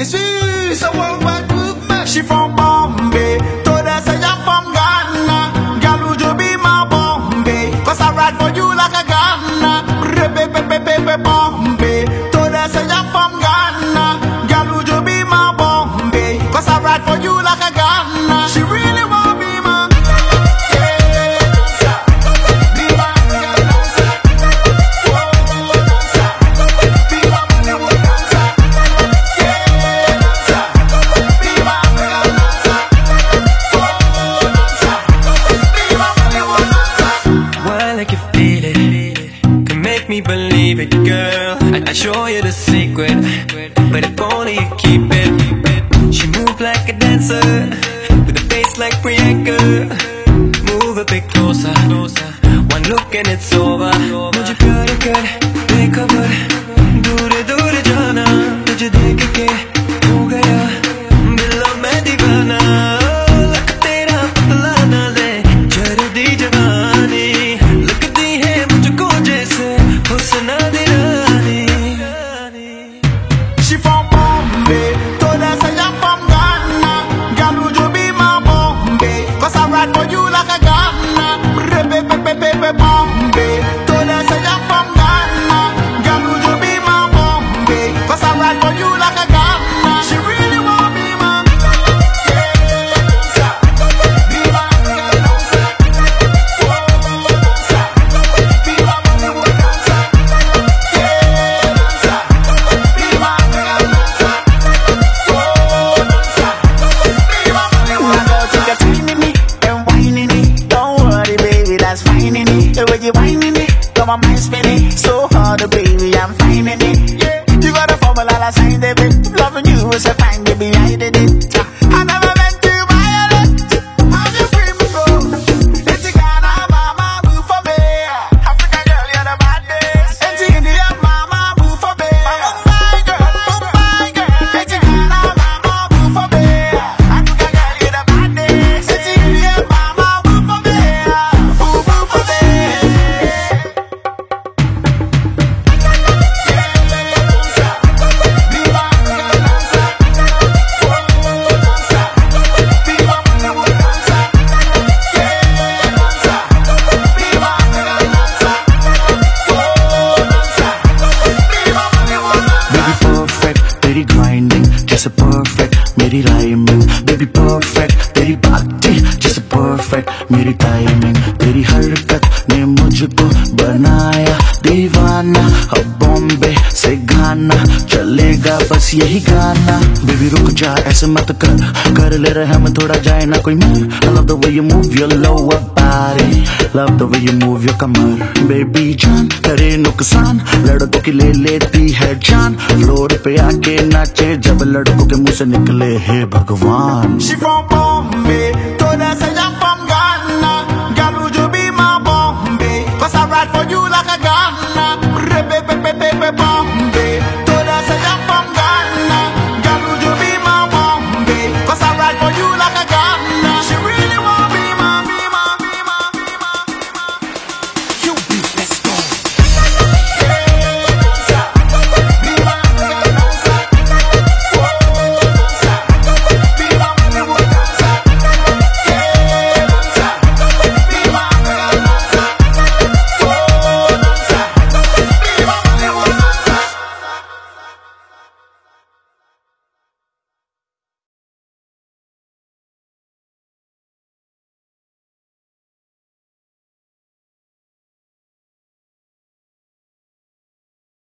This is a one-man. She found I show you the secret, but if only you keep it. She moves like a dancer, with a face like Priyanka. Move a bit closer, one look and it's over. मेरी grinding जैसे perfect मेरी rhyming baby perfect तेरी बातें जैसे perfect मेरी timing तेरी हरकत ने मुझको बनाया, दीवाना, अब बॉम्बे से गाना मेरा बस यही गाना। बेबी रुक जा, ऐसे मत कर। कर ले रहे हम, थोड़ा जाए ना कोई मर। Love the way you move your lower body love the way you move your Qamar. Baby जान करे नुकसान। लड़कों की ले लेती है जान। फ्लोर पे आके नाचे, जब लड़कों के मुँह से निकले हे भगवान। like a Ghana.